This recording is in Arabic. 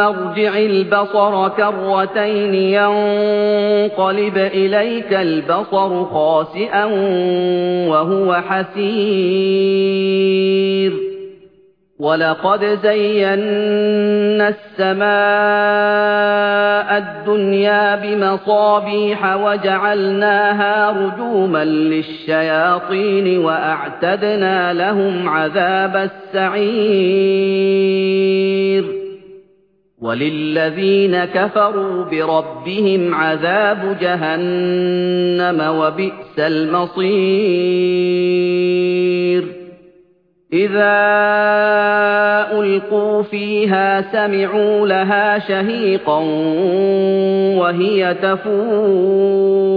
ارجع البصر كرتين ينقلب إليك البصر خاسئا وهو حسير. ولقد زينا السماء الدنيا بمصابيح وجعلناها رجوما للشياطين وأعتدنا لهم عذاب السعير. وللذين كفروا بربهم عذاب جهنم وبئس المصير. إذا ألقوا فيها سمعوا لها شهيقا وهي تفور.